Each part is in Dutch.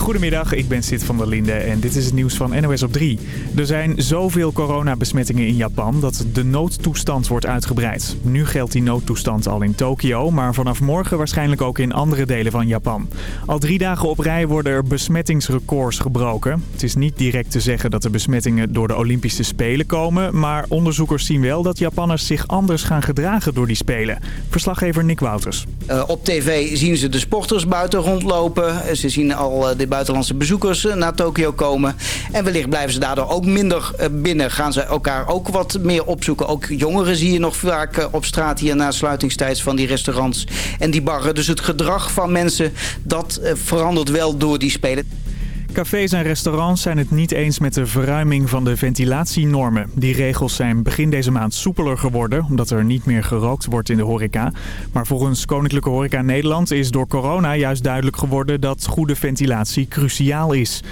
Goedemiddag, ik ben Sid van der Linde en dit is het nieuws van NOS op 3. Er zijn zoveel coronabesmettingen in Japan dat de noodtoestand wordt uitgebreid. Nu geldt die noodtoestand al in Tokio, maar vanaf morgen waarschijnlijk ook in andere delen van Japan. Al drie dagen op rij worden er besmettingsrecords gebroken. Het is niet direct te zeggen dat de besmettingen door de Olympische Spelen komen, maar onderzoekers zien wel dat Japanners zich anders gaan gedragen door die Spelen. Verslaggever Nick Wouters. Uh, op tv zien ze de sporters buiten rondlopen. Ze zien al uh, de buitenlandse bezoekers uh, naar Tokio komen. En wellicht blijven ze daardoor ook minder binnen. Gaan ze elkaar ook wat meer opzoeken. Ook jongeren zie je nog vaak op straat hier na sluitingstijd van die restaurants en die barren. Dus het gedrag van mensen, dat verandert wel door die spelen. Cafés en restaurants zijn het niet eens met de verruiming van de ventilatienormen. Die regels zijn begin deze maand soepeler geworden, omdat er niet meer gerookt wordt in de horeca. Maar volgens Koninklijke Horeca Nederland is door corona juist duidelijk geworden dat goede ventilatie cruciaal is.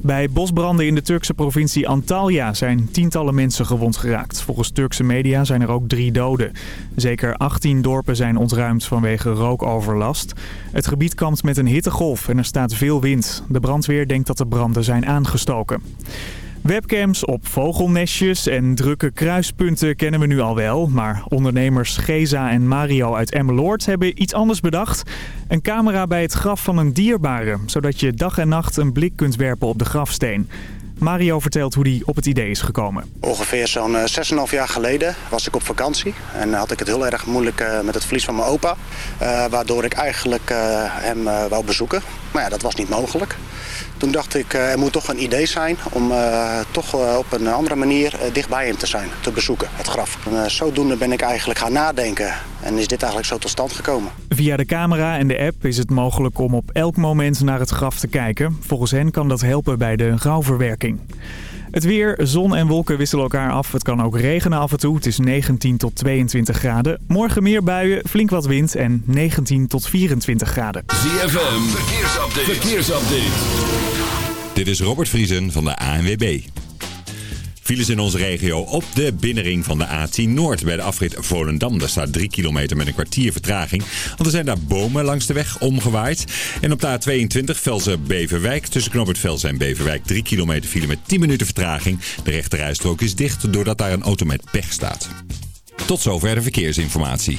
Bij bosbranden in de Turkse provincie Antalya zijn tientallen mensen gewond geraakt. Volgens Turkse media zijn er ook drie doden. Zeker 18 dorpen zijn ontruimd vanwege rookoverlast. Het gebied kampt met een hittegolf en er staat veel wind. De brandweer denkt dat de branden zijn aangestoken. Webcams op vogelnestjes en drukke kruispunten kennen we nu al wel. Maar ondernemers Geza en Mario uit Emmeloord hebben iets anders bedacht. Een camera bij het graf van een dierbare, zodat je dag en nacht een blik kunt werpen op de grafsteen. Mario vertelt hoe hij op het idee is gekomen. Ongeveer zo'n 6,5 jaar geleden was ik op vakantie. En had ik het heel erg moeilijk met het verlies van mijn opa. Uh, waardoor ik eigenlijk hem wou bezoeken. Maar ja, dat was niet mogelijk. Toen dacht ik, er moet toch een idee zijn om toch op een andere manier dichtbij hem te zijn. Te bezoeken, het graf. En, zodoende ben ik eigenlijk gaan nadenken. En is dit eigenlijk zo tot stand gekomen. Via de camera en de app is het mogelijk om op elk moment naar het graf te kijken. Volgens hen kan dat helpen bij de rouwverwerking. Het weer, zon en wolken wisselen elkaar af. Het kan ook regenen af en toe. Het is 19 tot 22 graden. Morgen meer buien, flink wat wind en 19 tot 24 graden. ZFM, verkeersupdate. verkeersupdate. Dit is Robert Vriesen van de ANWB. Files in onze regio op de binnenring van de A10 Noord bij de afrit Volendam. Daar staat 3 kilometer met een kwartier vertraging. Want er zijn daar bomen langs de weg omgewaaid. En op de A22 Velzen-Beverwijk tussen Knobbert Velzen en Beverwijk 3 kilometer file met 10 minuten vertraging. De rechterrijstrook is dicht doordat daar een auto met pech staat. Tot zover de verkeersinformatie.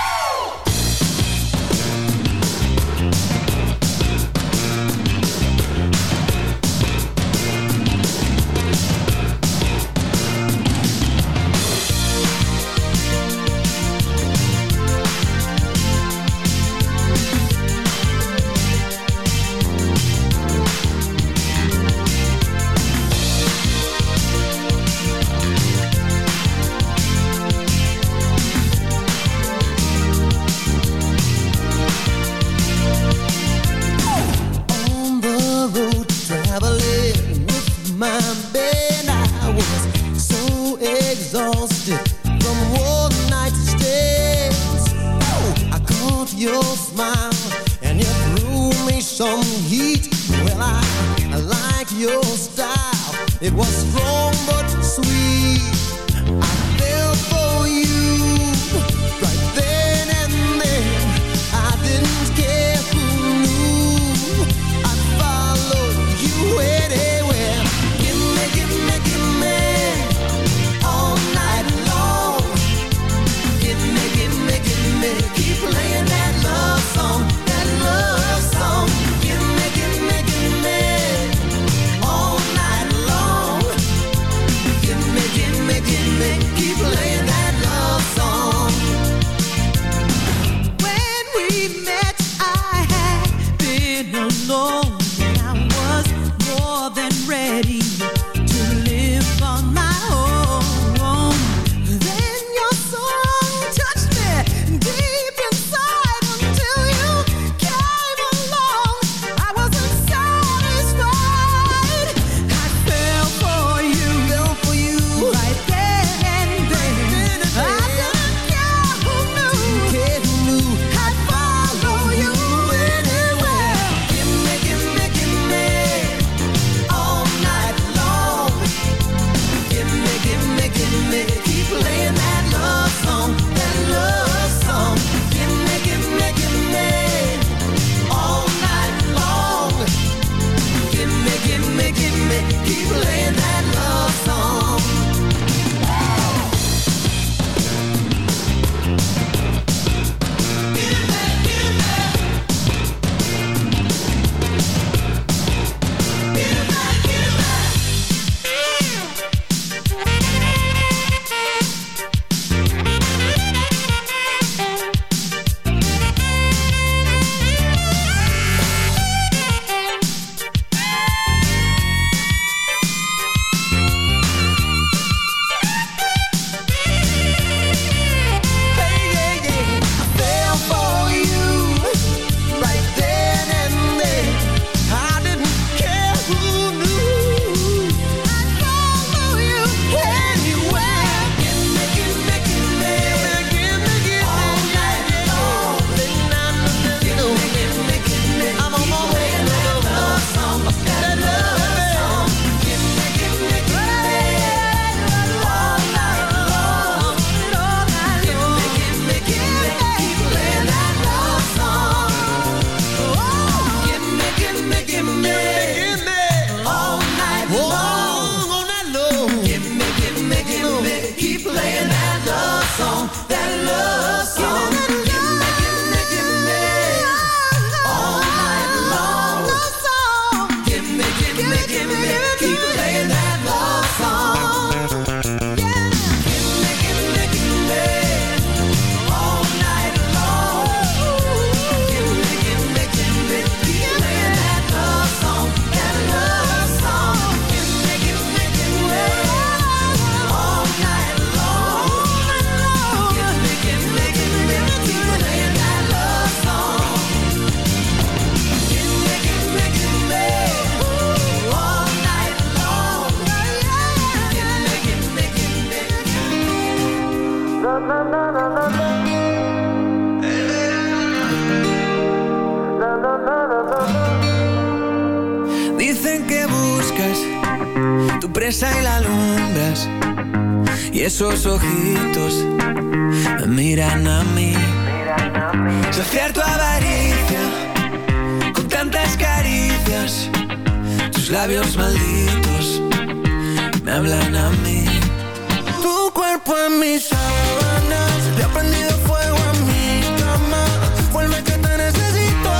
Tu cuerpo en mi sábanas Le ha prendido fuego a mi cama. Vuelve que te necesito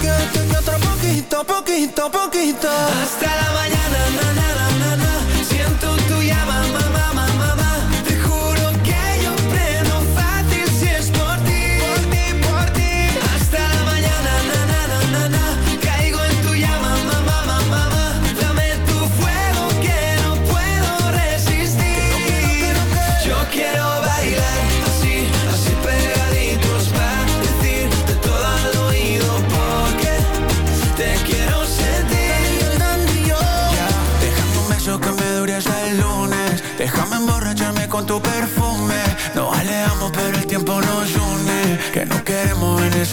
Que, que, que otro poquito, poquito, poquito. Hasta la mañana.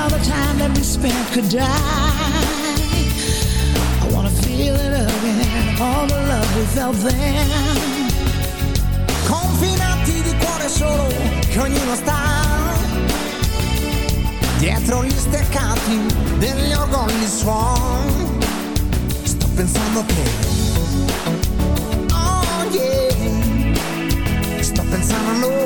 all the time that we spent could die. I wanna feel it again, all the love we felt then. Confinati di cuore solo, che ognuno sta. Dietro gli steccati degli organi suon. Sto pensando che... Oh yeah, sto pensando a noi.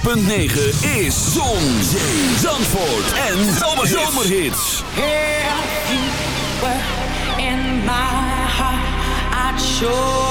106.9 is Zon, Zee, Zandvoort en Zomerhits. Hey, I feel in my heart, I chose.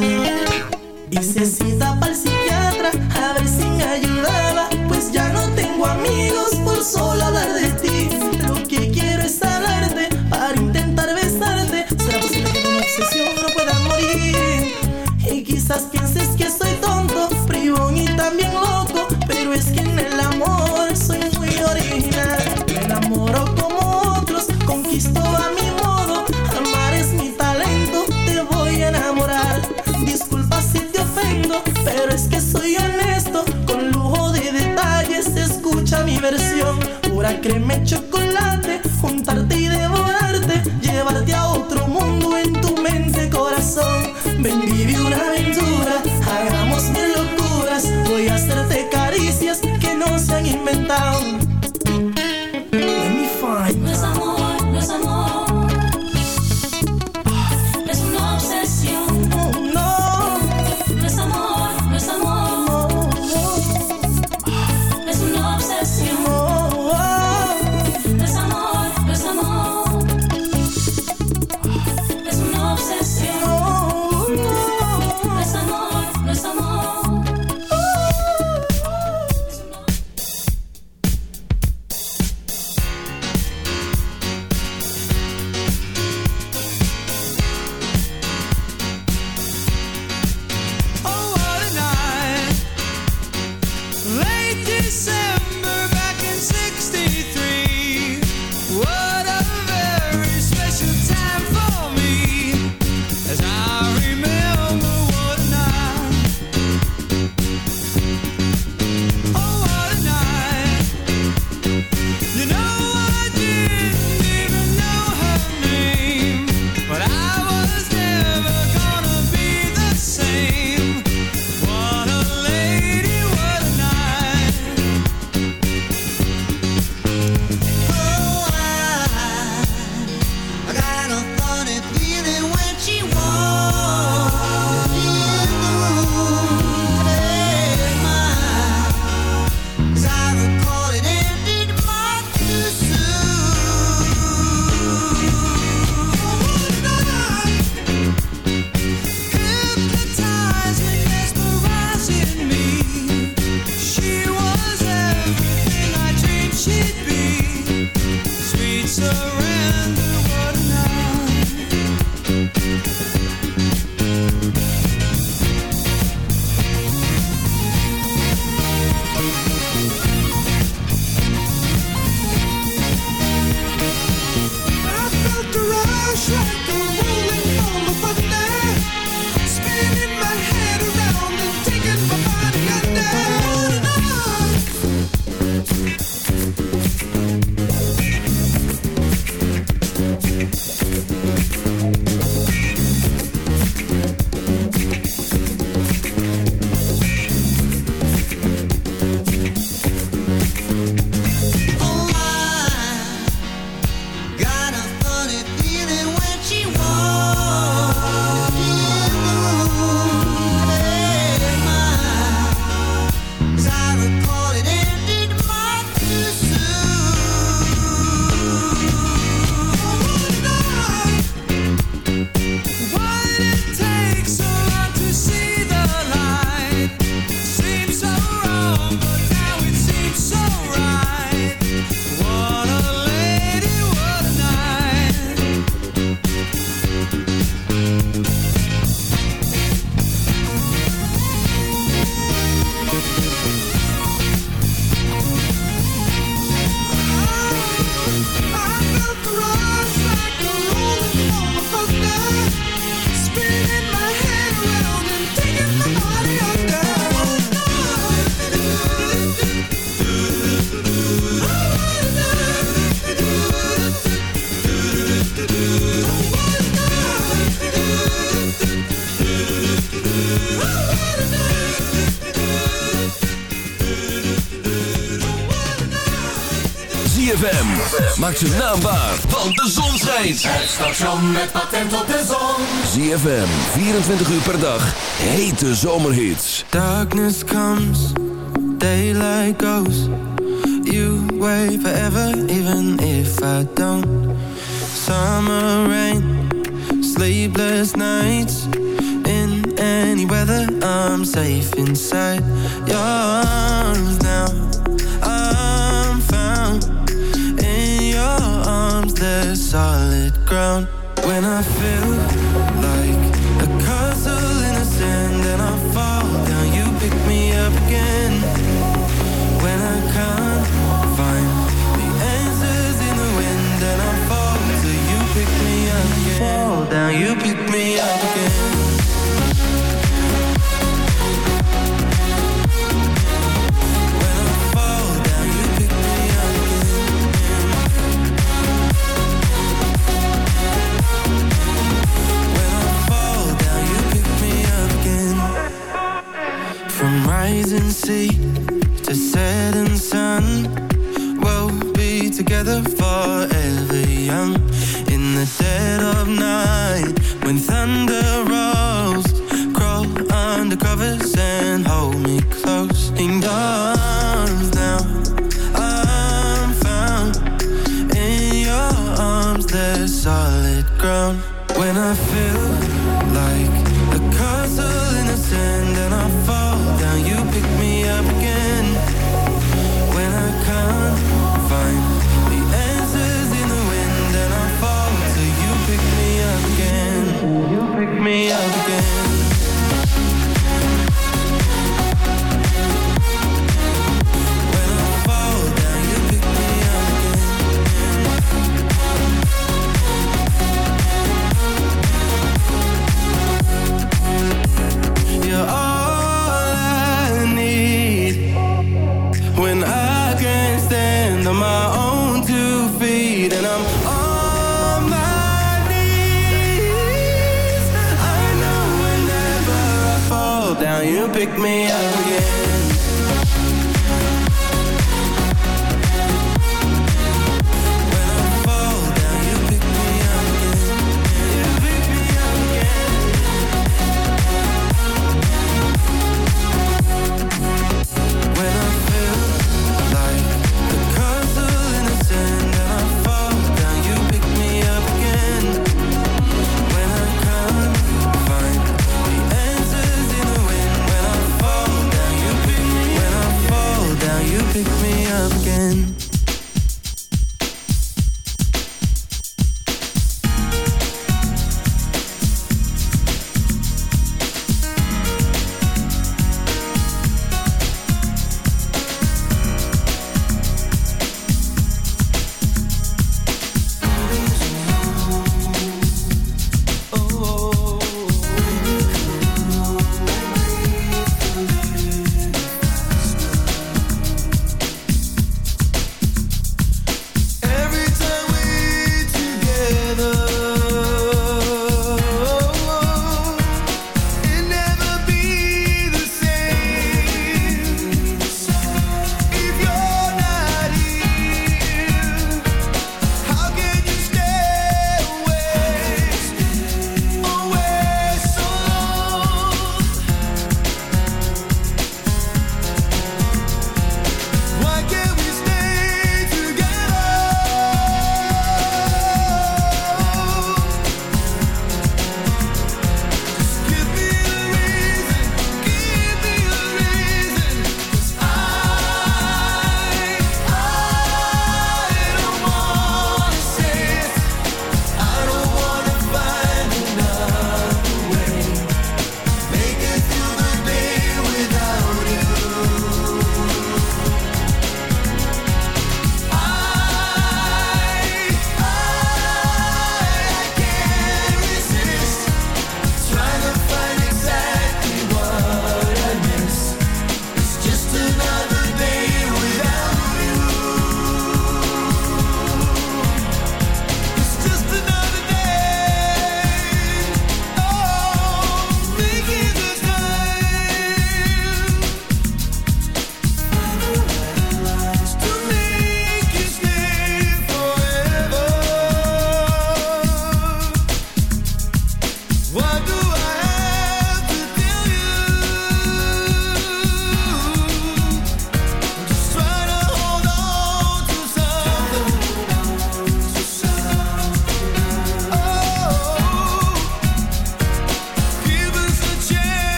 Y Hice cita para el psiquiatra a ver si me ayudaba, pues ya no tengo amigos por solo hablar créeme chocolate. No. know maakt zijn naam waar, want de zon schijnt. Het station met patent op de zon. ZFM, 24 uur per dag, hete zomerhits. Darkness comes, daylight goes. You wait forever, even if I don't. Summer rain, sleepless nights. In any weather, I'm safe inside your arms now. the solid ground. When I feel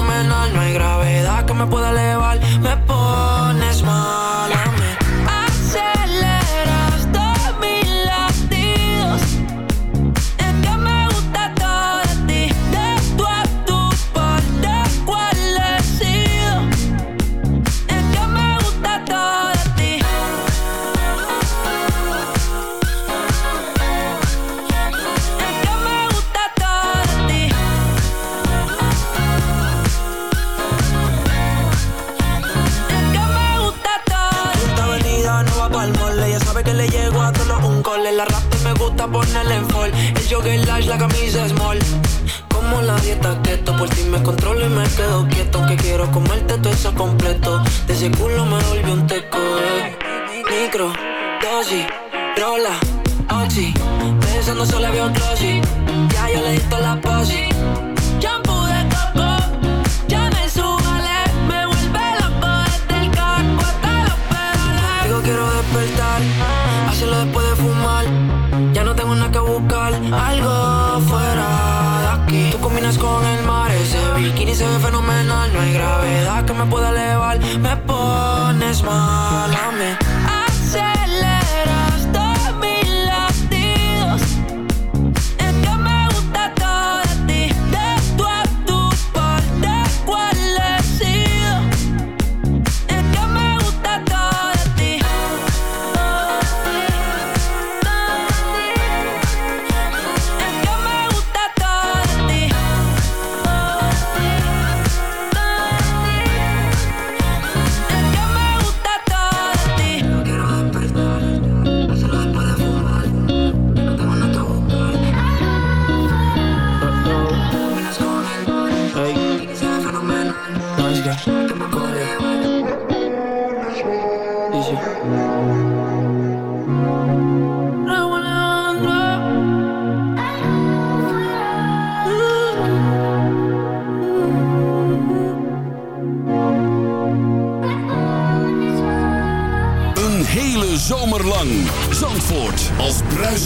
No hay gravedad que me pueda elevar. Me pongo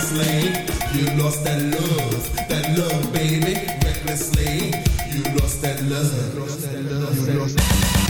recklessly. You lost that love, that love, baby, recklessly. You lost that love. You lost that love. You lost that love.